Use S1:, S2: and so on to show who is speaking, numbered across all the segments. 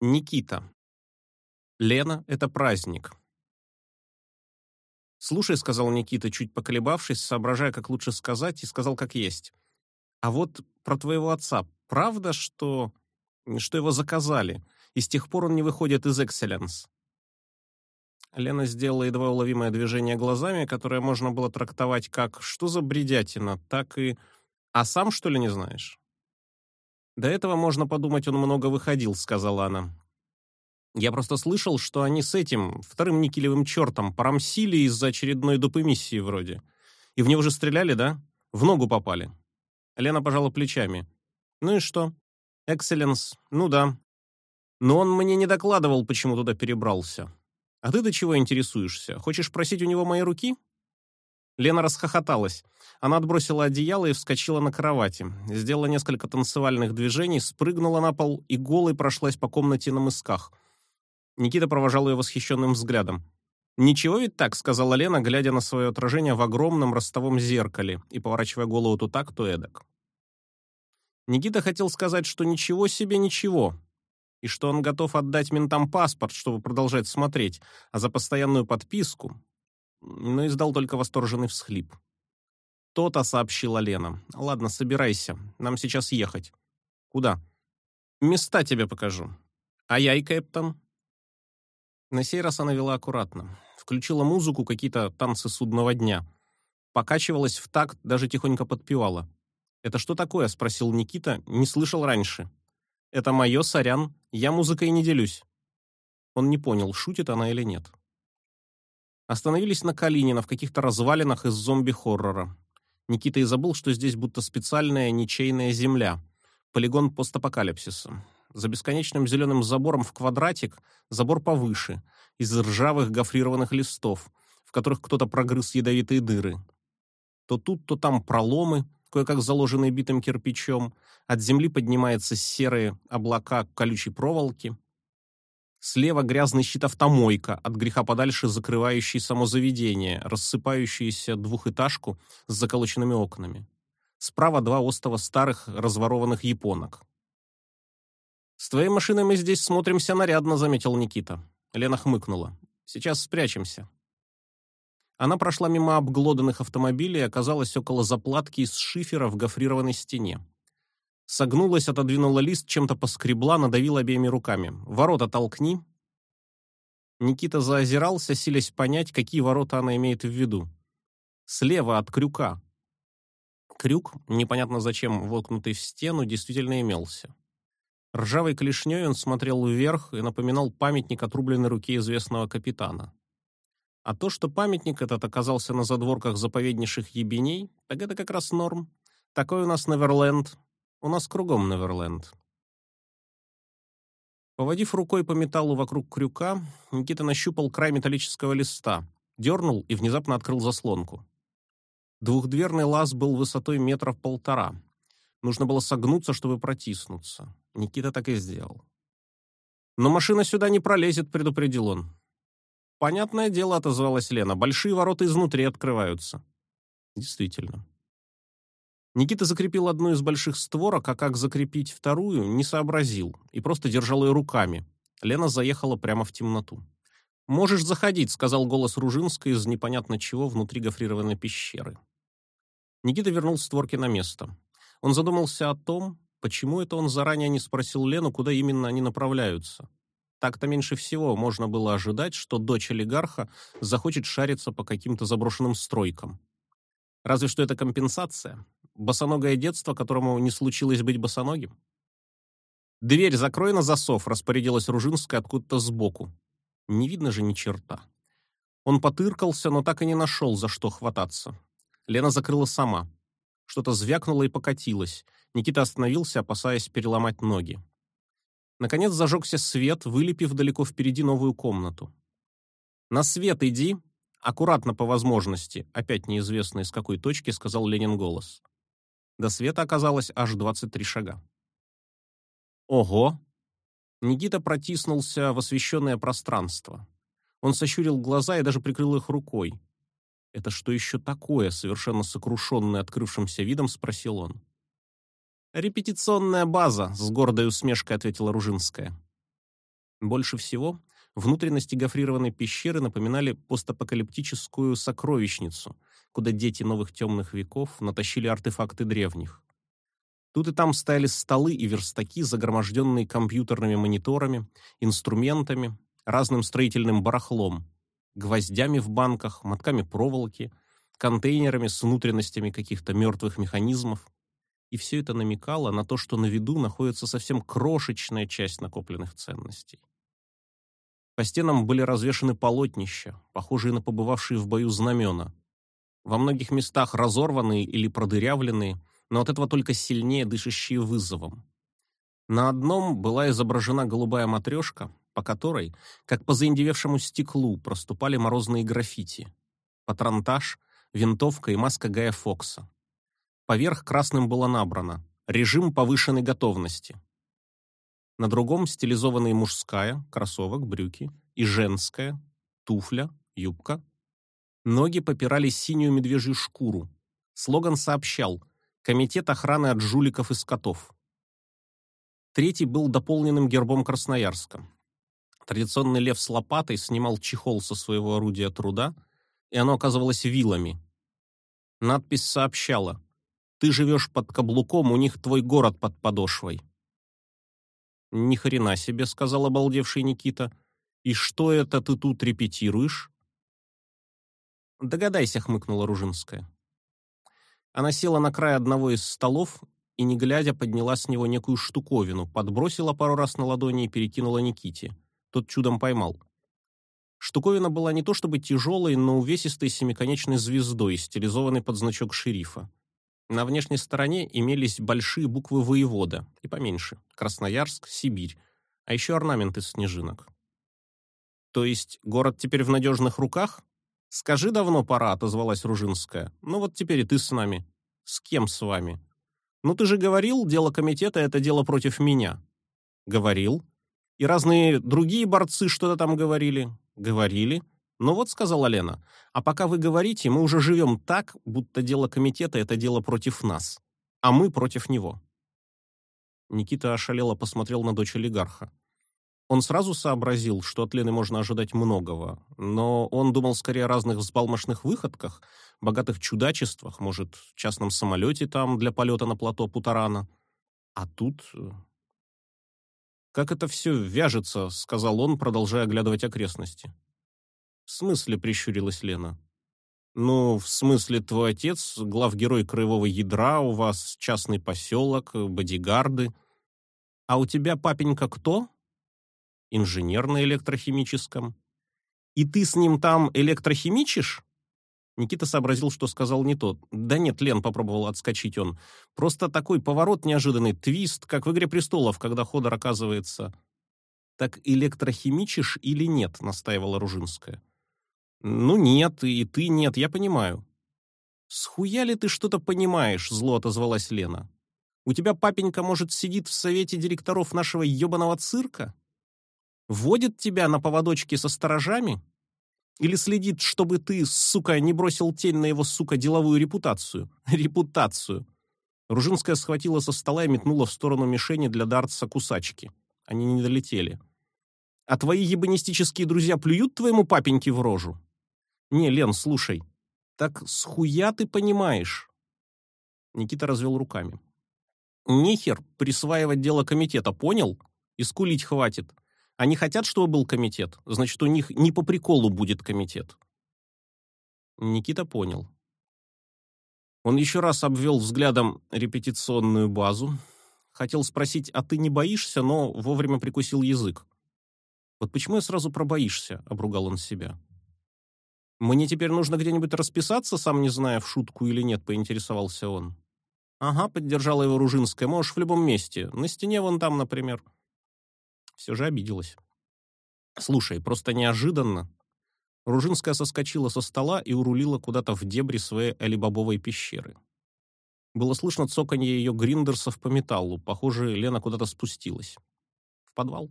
S1: Никита. Лена — это праздник. «Слушай», — сказал Никита, чуть поколебавшись, соображая, как лучше сказать, и сказал как есть. «А вот про твоего отца. Правда, что... что его заказали, и с тех пор он не выходит из «Экселленс»?» Лена сделала едва уловимое движение глазами, которое можно было трактовать как «что за бредятина», так и «а сам, что ли, не знаешь?» «До этого, можно подумать, он много выходил», — сказала она. «Я просто слышал, что они с этим, вторым никелевым чертом, порамсили из-за очередной доп. миссии вроде. И в него же стреляли, да? В ногу попали». Лена пожала плечами. «Ну и что? Экселленс, ну да. Но он мне не докладывал, почему туда перебрался. А ты до чего интересуешься? Хочешь просить у него мои руки?» Лена расхохоталась. Она отбросила одеяло и вскочила на кровати. Сделала несколько танцевальных движений, спрыгнула на пол и голой прошлась по комнате на мысках. Никита провожал ее восхищенным взглядом. «Ничего ведь так», — сказала Лена, глядя на свое отражение в огромном ростовом зеркале и поворачивая голову то так, то эдак. Никита хотел сказать, что ничего себе ничего, и что он готов отдать ментам паспорт, чтобы продолжать смотреть, а за постоянную подписку но издал только восторженный всхлип. «То-то», — сообщила Лена. «Ладно, собирайся. Нам сейчас ехать». «Куда?» «Места тебе покажу». «А я и Кэптон?» На сей раз она вела аккуратно. Включила музыку, какие-то танцы судного дня. Покачивалась в такт, даже тихонько подпевала. «Это что такое?» — спросил Никита. «Не слышал раньше». «Это мое, сорян. Я музыкой не делюсь». Он не понял, шутит она или нет. Остановились на Калинина в каких-то развалинах из зомби-хоррора. Никита и забыл, что здесь будто специальная ничейная земля, полигон постапокалипсиса. За бесконечным зеленым забором в квадратик забор повыше, из ржавых гофрированных листов, в которых кто-то прогрыз ядовитые дыры. То тут, то там проломы, кое-как заложенные битым кирпичом, от земли поднимаются серые облака колючей проволоки, Слева грязный щит автомойка, от греха подальше закрывающий само заведение, рассыпающуюся двухэтажку с заколоченными окнами. Справа два остова старых разворованных японок. «С твоей машиной мы здесь смотримся нарядно», — заметил Никита. Лена хмыкнула. «Сейчас спрячемся». Она прошла мимо обглоданных автомобилей и оказалась около заплатки из шифера в гофрированной стене. Согнулась, отодвинула лист, чем-то поскребла, надавила обеими руками. «Ворота толкни!» Никита заозирался, силясь понять, какие ворота она имеет в виду. «Слева от крюка». Крюк, непонятно зачем воткнутый в стену, действительно имелся. Ржавой клешней он смотрел вверх и напоминал памятник отрубленной руки известного капитана. А то, что памятник этот оказался на задворках заповеднейших ебеней, так это как раз норм. Такой у нас Неверленд, у нас кругом Неверленд. Поводив рукой по металлу вокруг крюка, Никита нащупал край металлического листа, дернул и внезапно открыл заслонку. Двухдверный лаз был высотой метров полтора. Нужно было согнуться, чтобы протиснуться. Никита так и сделал. «Но машина сюда не пролезет», — предупредил он. «Понятное дело», — отозвалась Лена. «Большие ворота изнутри открываются». Действительно. Никита закрепил одну из больших створок, а как закрепить вторую, не сообразил и просто держал ее руками. Лена заехала прямо в темноту. «Можешь заходить», — сказал голос Ружинской из непонятно чего внутри гофрированной пещеры. Никита вернул створки на место. Он задумался о том, почему это он заранее не спросил Лену, куда именно они направляются. Так-то меньше всего можно было ожидать, что дочь олигарха захочет шариться по каким-то заброшенным стройкам. Разве что это компенсация, Босоногое детство, которому не случилось быть босоногим? «Дверь закрой на засов», — распорядилась Ружинская откуда-то сбоку. Не видно же ни черта. Он потыркался, но так и не нашел, за что хвататься. Лена закрыла сама. Что-то звякнуло и покатилось. Никита остановился, опасаясь переломать ноги. Наконец зажегся свет, вылепив далеко впереди новую комнату. «На свет иди!» Аккуратно по возможности, опять неизвестно из какой точки, сказал Ленин голос. До света оказалось аж 23 шага. Ого! Никита протиснулся в освещенное пространство. Он сощурил глаза и даже прикрыл их рукой. «Это что еще такое?» — совершенно сокрушенный открывшимся видом спросил он. «Репетиционная база», — с гордой усмешкой ответила Ружинская. Больше всего внутренности гофрированной пещеры напоминали постапокалиптическую сокровищницу, куда дети новых темных веков натащили артефакты древних. Тут и там стояли столы и верстаки, загроможденные компьютерными мониторами, инструментами, разным строительным барахлом, гвоздями в банках, мотками проволоки, контейнерами с внутренностями каких-то мертвых механизмов. И все это намекало на то, что на виду находится совсем крошечная часть накопленных ценностей. По стенам были развешаны полотнища, похожие на побывавшие в бою знамена. Во многих местах разорванные или продырявленные, но от этого только сильнее дышащие вызовом. На одном была изображена голубая матрешка, по которой, как по заиндевевшему стеклу, проступали морозные граффити. Патронтаж, винтовка и маска Гая Фокса. Поверх красным было набрано «Режим повышенной готовности». На другом стилизованные мужская, кроссовок, брюки, и женская, туфля, юбка. Ноги попирали синюю медвежью шкуру. Слоган сообщал «Комитет охраны от жуликов и скотов». Третий был дополненным гербом Красноярска. Традиционный лев с лопатой снимал чехол со своего орудия труда, и оно оказывалось вилами. Надпись сообщала ты живешь под каблуком, у них твой город под подошвой. Ни хрена себе, сказал обалдевший Никита. И что это ты тут репетируешь? Догадайся, хмыкнула Ружинская. Она села на край одного из столов и, не глядя, подняла с него некую штуковину, подбросила пару раз на ладони и перекинула Никите. Тот чудом поймал. Штуковина была не то чтобы тяжелой, но увесистой семиконечной звездой, стилизованной под значок шерифа. На внешней стороне имелись большие буквы «Воевода» и поменьше – Красноярск, Сибирь, а еще орнамент из снежинок. «То есть город теперь в надежных руках?» «Скажи, давно пора», — отозвалась Ружинская. «Ну вот теперь и ты с нами». «С кем с вами?» «Ну ты же говорил, дело комитета — это дело против меня». «Говорил». «И разные другие борцы что-то там говорили». «Говорили». «Ну вот», — сказала Лена, — «а пока вы говорите, мы уже живем так, будто дело комитета — это дело против нас, а мы против него». Никита ошалело посмотрел на дочь олигарха. Он сразу сообразил, что от Лены можно ожидать многого, но он думал скорее о разных взбалмошных выходках, богатых чудачествах, может, частном самолете там для полета на плато Путарана. А тут... Э, «Как это все вяжется», — сказал он, продолжая оглядывать окрестности. «В смысле?» — прищурилась Лена. «Ну, в смысле, твой отец — главгерой краевого ядра, у вас частный поселок, бодигарды. А у тебя папенька кто?» «Инженер на электрохимическом». «И ты с ним там электрохимичишь?» Никита сообразил, что сказал не тот. «Да нет, Лен», — попробовал отскочить он. «Просто такой поворот неожиданный, твист, как в «Игре престолов», когда Ходор оказывается...» «Так электрохимичишь или нет?» — настаивала Ружинская. «Ну нет, и ты нет, я понимаю». «Схуя ли ты что-то понимаешь?» — зло отозвалась Лена. «У тебя папенька, может, сидит в совете директоров нашего ебаного цирка? Водит тебя на поводочке со сторожами? Или следит, чтобы ты, сука, не бросил тень на его, сука, деловую репутацию? Репутацию!» Ружинская схватила со стола и метнула в сторону мишени для дартса кусачки. Они не долетели. «А твои ебанистические друзья плюют твоему папеньке в рожу?» «Не, Лен, слушай, так схуя ты понимаешь?» Никита развел руками. «Нихер присваивать дело комитета, понял? И скулить хватит. Они хотят, чтобы был комитет, значит, у них не по приколу будет комитет». Никита понял. Он еще раз обвел взглядом репетиционную базу. Хотел спросить, а ты не боишься, но вовремя прикусил язык. «Вот почему я сразу пробоишься?» — обругал он себя. «Мне теперь нужно где-нибудь расписаться, сам не зная, в шутку или нет», — поинтересовался он. «Ага», — поддержала его Ружинская, — «можешь в любом месте. На стене вон там, например». Все же обиделась. «Слушай, просто неожиданно». Ружинская соскочила со стола и урулила куда-то в дебри своей алибабовой пещеры. Было слышно цоканье ее гриндерсов по металлу. Похоже, Лена куда-то спустилась. В подвал.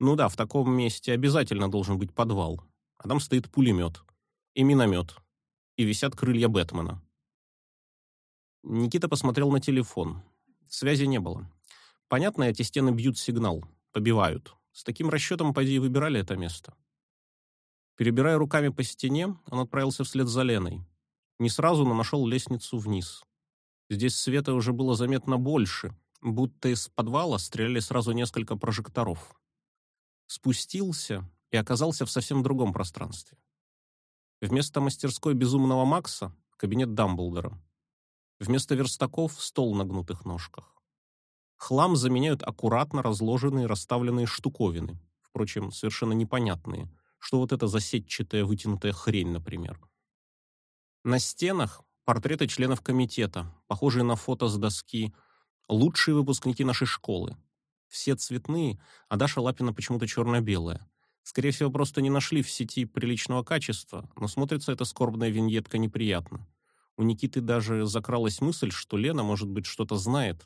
S1: Ну да, в таком месте обязательно должен быть подвал. А там стоит пулемет и миномет, и висят крылья Бэтмена. Никита посмотрел на телефон. Связи не было. Понятно, эти стены бьют сигнал, побивают. С таким расчетом поди и выбирали это место. Перебирая руками по стене, он отправился вслед за Леной. Не сразу, но нашел лестницу вниз. Здесь света уже было заметно больше, будто из подвала стреляли сразу несколько прожекторов. Спустился и оказался в совсем другом пространстве. Вместо мастерской безумного Макса — кабинет Дамблдора. Вместо верстаков — стол на гнутых ножках. Хлам заменяют аккуратно разложенные расставленные штуковины, впрочем, совершенно непонятные, что вот это за сетчатая вытянутая хрень, например. На стенах портреты членов комитета, похожие на фото с доски, лучшие выпускники нашей школы. Все цветные, а Даша Лапина почему-то черно-белая. Скорее всего, просто не нашли в сети приличного качества, но смотрится эта скорбная виньетка неприятно. У Никиты даже закралась мысль, что Лена, может быть, что-то знает.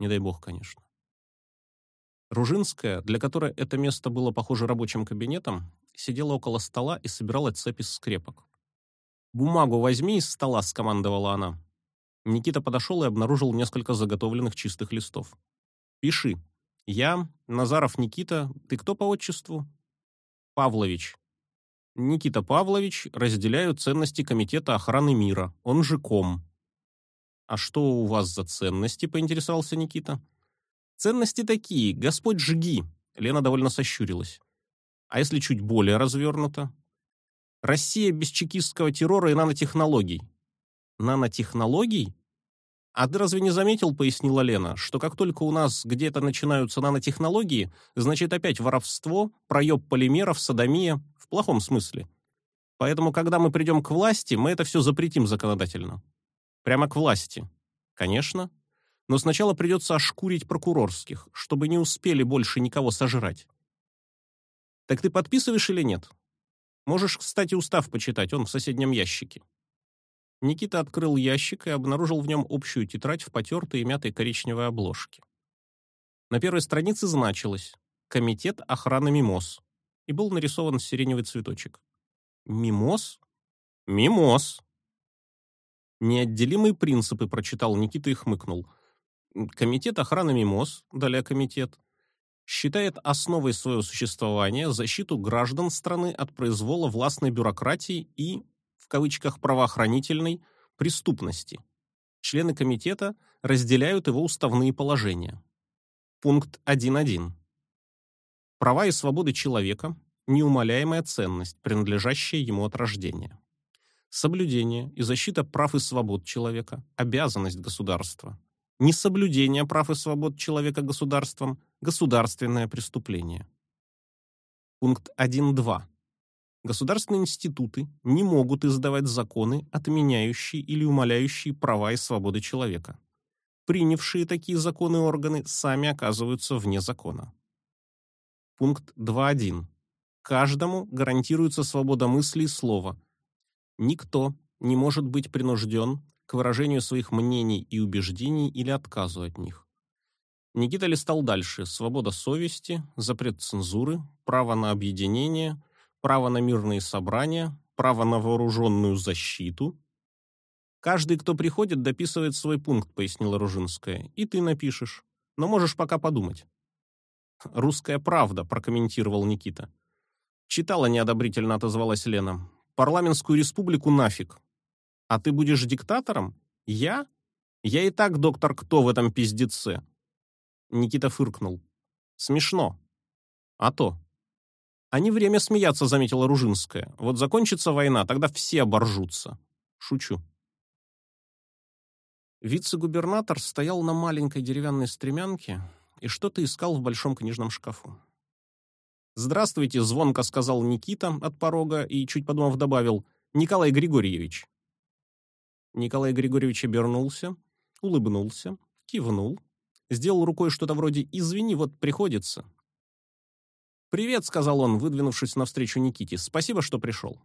S1: Не дай бог, конечно. Ружинская, для которой это место было похоже рабочим кабинетом, сидела около стола и собирала цепь из скрепок. «Бумагу возьми из стола», — скомандовала она. Никита подошел и обнаружил несколько заготовленных чистых листов. «Пиши. Я, Назаров Никита, ты кто по отчеству?» «Павлович». Никита Павлович разделяю ценности Комитета охраны мира, он же КОМ. «А что у вас за ценности?» — поинтересовался Никита. «Ценности такие, Господь жги!» — Лена довольно сощурилась. «А если чуть более развернуто?» «Россия без чекистского террора и нанотехнологий». «Нанотехнологий?» «А ты разве не заметил, — пояснила Лена, — что как только у нас где-то начинаются нанотехнологии, значит опять воровство, проеб полимеров, садомия, в плохом смысле. Поэтому, когда мы придем к власти, мы это все запретим законодательно». Прямо к власти. Конечно. Но сначала придется ошкурить прокурорских, чтобы не успели больше никого сожрать. Так ты подписываешь или нет? Можешь, кстати, устав почитать, он в соседнем ящике. Никита открыл ящик и обнаружил в нем общую тетрадь в потертой и мятой коричневой обложке. На первой странице значилось «Комитет охраны МИМОС» и был нарисован сиреневый цветочек. «Мимоз?» «Мимоз», Неотделимые принципы прочитал Никита и хмыкнул. Комитет охраны МИМОС, далее комитет, считает основой своего существования защиту граждан страны от произвола властной бюрократии и, в кавычках, правоохранительной преступности. Члены комитета разделяют его уставные положения. Пункт 1.1. Права и свободы человека – неумоляемая ценность, принадлежащая ему от рождения. Соблюдение и защита прав и свобод человека – обязанность государства. Несоблюдение прав и свобод человека государством – государственное преступление. Пункт 1.2. Государственные институты не могут издавать законы, отменяющие или умаляющие права и свободы человека. Принявшие такие законы органы сами оказываются вне закона. Пункт 2.1. Каждому гарантируется свобода мысли и слова – Никто не может быть принужден к выражению своих мнений и убеждений или отказу от них. Никита листал дальше. Свобода совести, запрет цензуры, право на объединение, право на мирные собрания, право на вооруженную защиту. «Каждый, кто приходит, дописывает свой пункт», — пояснила Ружинская. «И ты напишешь. Но можешь пока подумать». «Русская правда», — прокомментировал Никита. «Читала неодобрительно», — отозвалась Лена. Парламентскую республику нафиг. А ты будешь диктатором? Я? Я и так доктор кто в этом пиздеце. Никита фыркнул. Смешно. А то. А не время смеяться, заметила Ружинская. Вот закончится война, тогда все оборжутся. Шучу. Вице-губернатор стоял на маленькой деревянной стремянке и что-то искал в большом книжном шкафу. «Здравствуйте», — звонко сказал Никита от порога и, чуть подумав, добавил, «Николай Григорьевич». Николай Григорьевич обернулся, улыбнулся, кивнул, сделал рукой что-то вроде «извини, вот приходится». «Привет», — сказал он, выдвинувшись навстречу Никите, «спасибо, что пришел».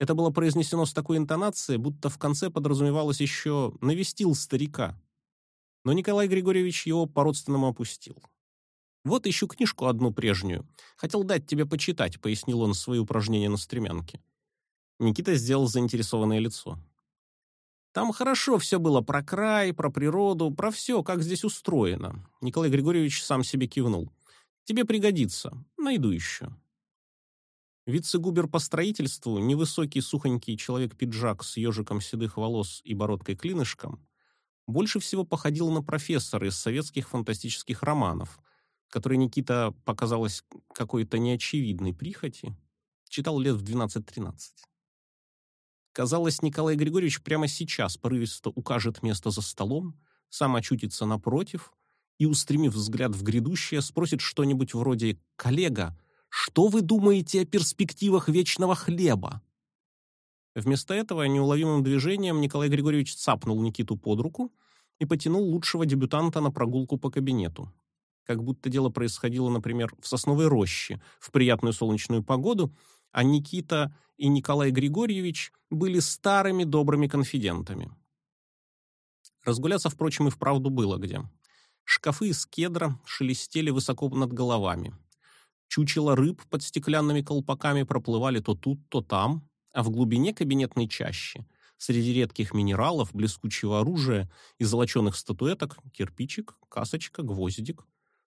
S1: Это было произнесено с такой интонацией, будто в конце подразумевалось еще «навестил старика». Но Николай Григорьевич его по-родственному опустил. «Вот ищу книжку одну прежнюю. Хотел дать тебе почитать», — пояснил он свои упражнения на стремянке. Никита сделал заинтересованное лицо. Там хорошо все было про край, про природу, про все, как здесь устроено. Николай Григорьевич сам себе кивнул. Тебе пригодится. Найду еще». Вице-губер по строительству, невысокий сухонький человек-пиджак с ежиком седых волос и бородкой-клинышком, больше всего походил на профессора из советских фантастических романов, который Никита показалось какой-то неочевидной прихоти, читал лет в 12-13. Казалось, Николай Григорьевич прямо сейчас порывисто укажет место за столом, сам очутится напротив и, устремив взгляд в грядущее, спросит что-нибудь вроде «Коллега, что вы думаете о перспективах вечного хлеба?» Вместо этого неуловимым движением Николай Григорьевич цапнул Никиту под руку и потянул лучшего дебютанта на прогулку по кабинету. Как будто дело происходило, например, в сосновой роще в приятную солнечную погоду, а Никита и Николай Григорьевич были старыми добрыми конфидентами. Разгуляться, впрочем, и вправду было где. Шкафы из кедра шелестели высоко над головами. Чучела рыб под стеклянными колпаками проплывали то тут, то там, а в глубине кабинетной чащи, среди редких минералов, блескучего оружия и золоченых статуэток, кирпичик, касочка, гвоздик,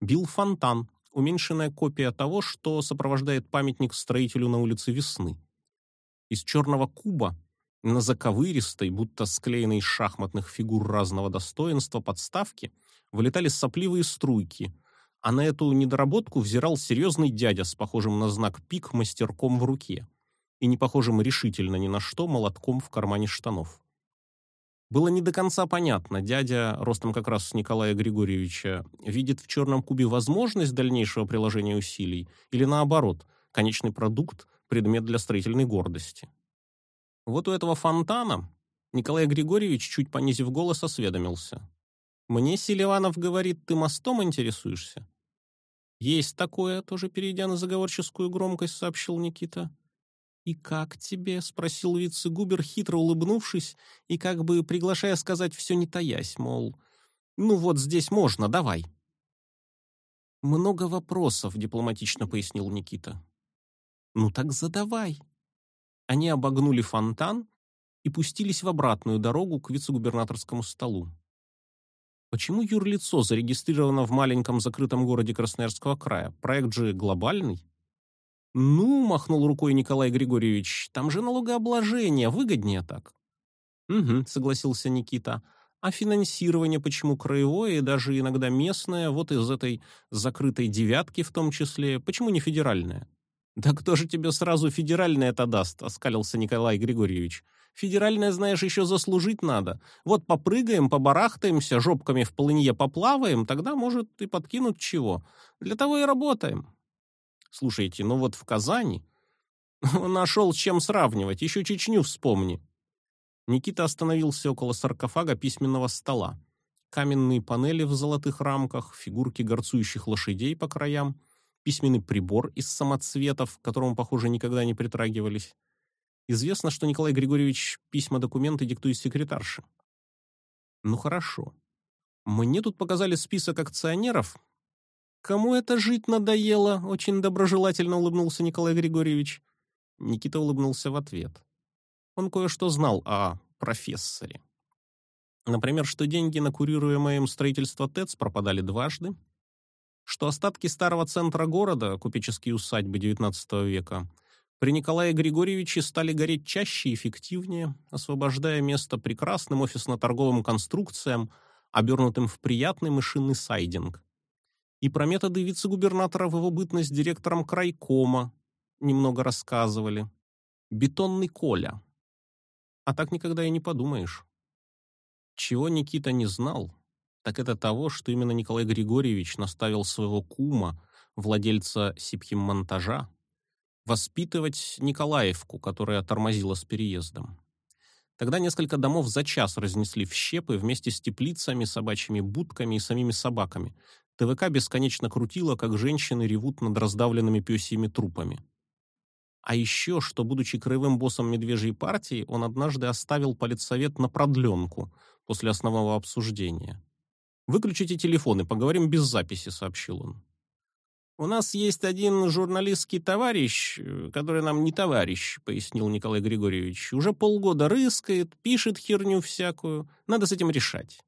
S1: бил фонтан, уменьшенная копия того, что сопровождает памятник строителю на улице Весны. Из черного куба на заковыристой, будто склеенной из шахматных фигур разного достоинства подставки вылетали сопливые струйки – а на эту недоработку взирал серьезный дядя с похожим на знак пик мастерком в руке и не похожим решительно ни на что молотком в кармане штанов. Было не до конца понятно, дядя, ростом как раз Николая Григорьевича, видит в черном кубе возможность дальнейшего приложения усилий или наоборот, конечный продукт, предмет для строительной гордости. Вот у этого фонтана Николай Григорьевич, чуть понизив голос, осведомился. «Мне Селиванов говорит, ты мостом интересуешься?» «Есть такое», — тоже перейдя на заговорческую громкость, сообщил Никита. «И как тебе?» — спросил вице-губер, хитро улыбнувшись и как бы приглашая сказать все не таясь, мол, «Ну вот здесь можно, давай». «Много вопросов», — дипломатично пояснил Никита. «Ну так задавай». Они обогнули фонтан и пустились в обратную дорогу к вице-губернаторскому столу. Почему юрлицо зарегистрировано в маленьком закрытом городе Красноярского края? Проект же глобальный. Ну, махнул рукой Николай Григорьевич, там же налогообложение, выгоднее так. Угу, согласился Никита. А финансирование почему краевое и даже иногда местное, вот из этой закрытой девятки в том числе, почему не федеральное? Да кто же тебе сразу федеральное это даст, оскалился Николай Григорьевич. Федеральное, знаешь, еще заслужить надо. Вот попрыгаем, побарахтаемся, жопками в полынье поплаваем, тогда, может, и подкинут чего. Для того и работаем. Слушайте, ну вот в Казани... Нашел чем сравнивать, еще Чечню вспомни. Никита остановился около саркофага письменного стола. Каменные панели в золотых рамках, фигурки горцующих лошадей по краям, письменный прибор из самоцветов, к которому, похоже, никогда не притрагивались. Известно, что Николай Григорьевич письма-документы диктует секретарше. Ну хорошо. Мне тут показали список акционеров. Кому это жить надоело? Очень доброжелательно улыбнулся Николай Григорьевич. Никита улыбнулся в ответ. Он кое-что знал о профессоре. Например, что деньги на курируемое им строительство ТЭЦ пропадали дважды, что остатки старого центра города, купеческие усадьбы XIX века, при Николае Григорьевиче стали гореть чаще и эффективнее, освобождая место прекрасным офисно-торговым конструкциям, обернутым в приятный мышиный сайдинг. И про методы вице-губернатора в его бытность директором крайкома немного рассказывали. Бетонный Коля. А так никогда и не подумаешь. Чего Никита не знал, так это того, что именно Николай Григорьевич наставил своего кума, владельца сипхиммонтажа, воспитывать Николаевку, которая тормозила с переездом. Тогда несколько домов за час разнесли в щепы вместе с теплицами, собачьими будками и самими собаками. ТВК бесконечно крутило, как женщины ревут над раздавленными пёсьими трупами. А еще, что, будучи краевым боссом медвежьей партии, он однажды оставил политсовет на продленку после основного обсуждения. «Выключите телефоны, поговорим без записи», — сообщил он. «У нас есть один журналистский товарищ, который нам не товарищ», — пояснил Николай Григорьевич. «Уже полгода рыскает, пишет херню всякую. Надо с этим решать.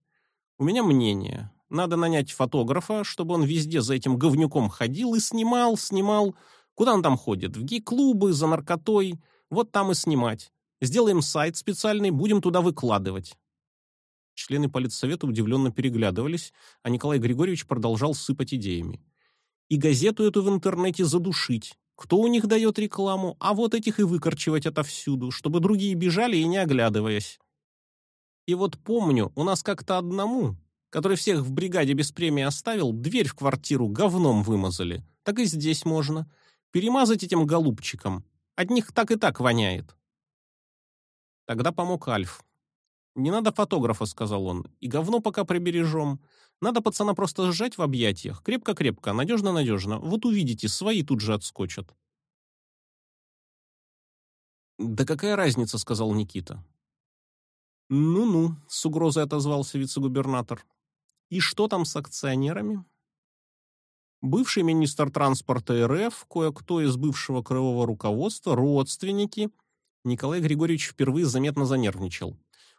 S1: У меня мнение. Надо нанять фотографа, чтобы он везде за этим говнюком ходил и снимал, снимал. Куда он там ходит? В гей-клубы, за наркотой. Вот там и снимать. Сделаем сайт специальный, будем туда выкладывать. Члены политсовета удивленно переглядывались, а Николай Григорьевич продолжал сыпать идеями. И газету эту в интернете задушить. Кто у них дает рекламу? А вот этих и выкорчевать отовсюду, чтобы другие бежали и не оглядываясь. И вот помню, у нас как-то одному, который всех в бригаде без премии оставил, дверь в квартиру говном вымазали. Так и здесь можно. Перемазать этим голубчиком. От них так и так воняет. Тогда помог Альф. «Не надо фотографа», — сказал он, — «и говно пока прибережем. Надо пацана просто сжать в объятиях, крепко-крепко, надежно-надежно. Вот увидите, свои тут же отскочат». «Да какая разница», — сказал Никита. «Ну-ну», — с угрозой отозвался вице-губернатор. «И что там с акционерами?» Бывший министр транспорта РФ, кое-кто из бывшего крылого руководства, родственники. Николай Григорьевич впервые заметно занервничал.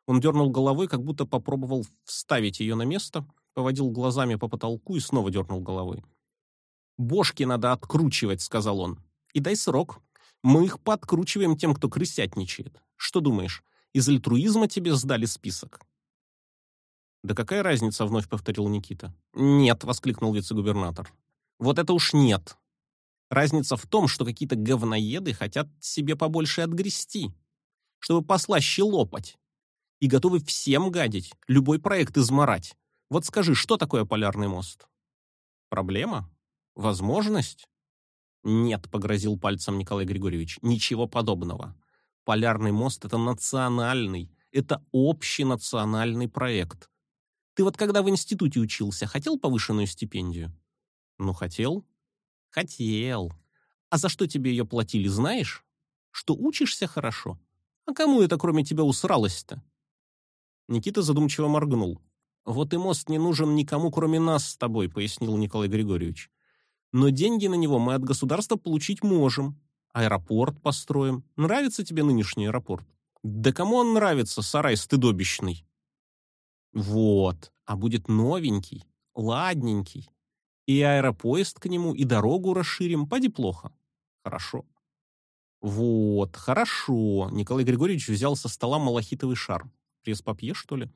S1: Он дернул головой, как будто попробовал вставить ее на место, поводил глазами по потолку и снова дернул головой. «Бошки надо откручивать», — сказал он. «И дай срок. Мы их подкручиваем тем, кто крысятничает. Что думаешь, из альтруизма тебе сдали список?» «Да какая разница?» — вновь повторил Никита. «Нет», — воскликнул вице-губернатор. «Вот это уж нет. Разница в том, что какие-то говноеды хотят себе побольше отгрести, чтобы послаще лопать и готовы всем гадить, любой проект изморать. Вот скажи, что такое полярный мост? Проблема? Возможность? Нет, погрозил пальцем Николай Григорьевич, ничего подобного. Полярный мост — это национальный, это общенациональный проект. Ты вот когда в институте учился, хотел повышенную стипендию? Ну, хотел. Хотел. А за что тебе ее платили, знаешь? Что учишься хорошо? А кому это кроме тебя усралось-то? Никита задумчиво моргнул. «Вот и мост не нужен никому, кроме нас с тобой», — пояснил Николай Григорьевич. «Но деньги на него мы от государства получить можем. Аэропорт построим. Нравится тебе нынешний аэропорт?» «Да кому он нравится, сарай стыдобищный?» «Вот, а будет новенький, ладненький. И аэропоезд к нему, и дорогу расширим. Поди плохо». «Хорошо». «Вот, хорошо», — Николай Григорьевич взял со стола малахитовый шар пресс-папье, что ли,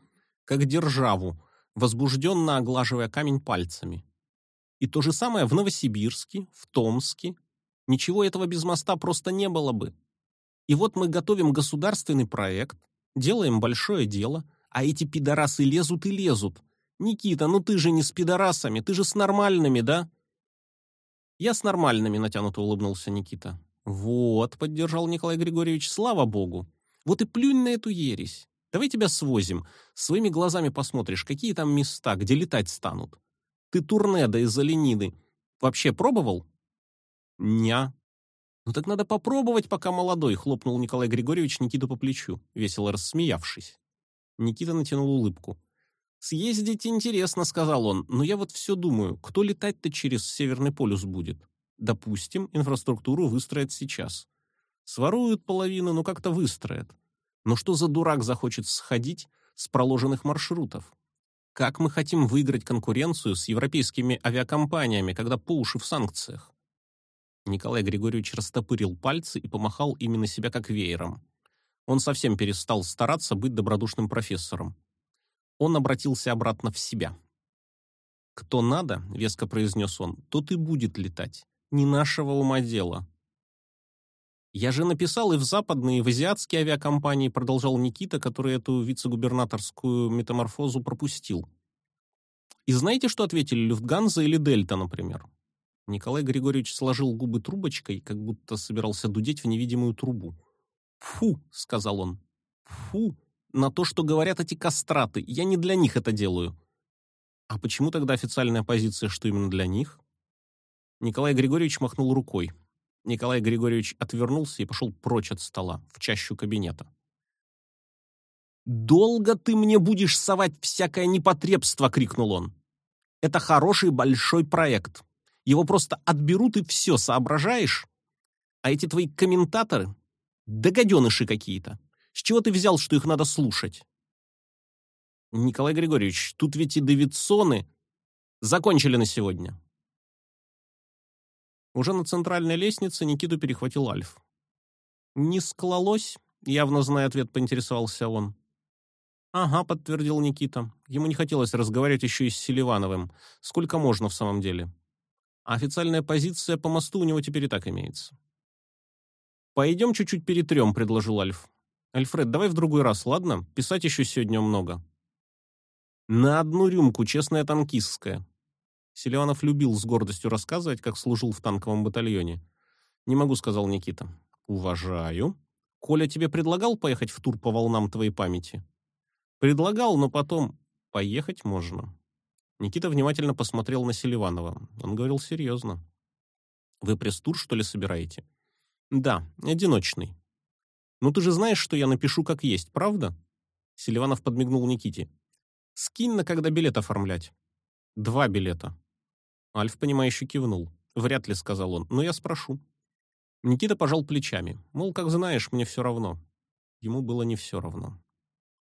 S1: как державу, возбужденно оглаживая камень пальцами. И то же самое в Новосибирске, в Томске. Ничего этого без моста просто не было бы. И вот мы готовим государственный проект, делаем большое дело, а эти пидорасы лезут и лезут. Никита, ну ты же не с пидорасами, ты же с нормальными, да? Я с нормальными, натянуто улыбнулся Никита. Вот, поддержал Николай Григорьевич, слава богу. Вот и плюнь на эту ересь. Давай тебя свозим. Своими глазами посмотришь, какие там места, где летать станут. Ты турнеда из Олениды вообще пробовал? Ня. Ну так надо попробовать, пока молодой, хлопнул Николай Григорьевич Никиту по плечу, весело рассмеявшись. Никита натянул улыбку. «Съездить интересно», — сказал он, — «но я вот все думаю, кто летать-то через Северный полюс будет? Допустим, инфраструктуру выстроят сейчас. Своруют половину, но как-то выстроят. Но что за дурак захочет сходить с проложенных маршрутов? Как мы хотим выиграть конкуренцию с европейскими авиакомпаниями, когда по уши в санкциях? Николай Григорьевич растопырил пальцы и помахал именно себя как веером. Он совсем перестал стараться быть добродушным профессором. Он обратился обратно в себя. «Кто надо, — веско произнес он, — тот и будет летать. Не нашего ума дело. Я же написал и в западные, и в азиатские авиакомпании, продолжал Никита, который эту вице-губернаторскую метаморфозу пропустил. И знаете, что ответили Люфтганза или Дельта, например? Николай Григорьевич сложил губы трубочкой, как будто собирался дудеть в невидимую трубу. «Фу!» — сказал он. «Фу! На то, что говорят эти кастраты. Я не для них это делаю». «А почему тогда официальная позиция, что именно для них?» Николай Григорьевич махнул рукой. Николай Григорьевич отвернулся и пошел прочь от стола, в чащу кабинета. «Долго ты мне будешь совать всякое непотребство!» — крикнул он. «Это хороший большой проект. Его просто отберут и все, соображаешь? А эти твои комментаторы — догоденыши какие-то. С чего ты взял, что их надо слушать?» «Николай Григорьевич, тут ведь и Давидсоны...» Закончили на сегодня. Уже на центральной лестнице Никиту перехватил Альф. «Не склалось?» — явно зная ответ, поинтересовался он. «Ага», — подтвердил Никита. Ему не хотелось разговаривать еще и с Селивановым. Сколько можно в самом деле? А официальная позиция по мосту у него теперь и так имеется. «Пойдем чуть-чуть перетрем», — предложил Альф. «Альфред, давай в другой раз, ладно? Писать еще сегодня много». «На одну рюмку, честная танкистская». Селиванов любил с гордостью рассказывать, как служил в танковом батальоне. «Не могу», — сказал Никита. «Уважаю. Коля тебе предлагал поехать в тур по волнам твоей памяти?» Предлагал, но потом поехать можно. Никита внимательно посмотрел на Селиванова. Он говорил серьезно. Вы пресс-тур, что ли, собираете? Да, одиночный. Ну ты же знаешь, что я напишу как есть, правда? Селиванов подмигнул Никите. Скинь на когда билет оформлять. Два билета. Альф, понимающе кивнул. Вряд ли, сказал он, но я спрошу. Никита пожал плечами. Мол, как знаешь, мне все равно. Ему было не все равно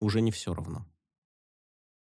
S1: уже не все равно.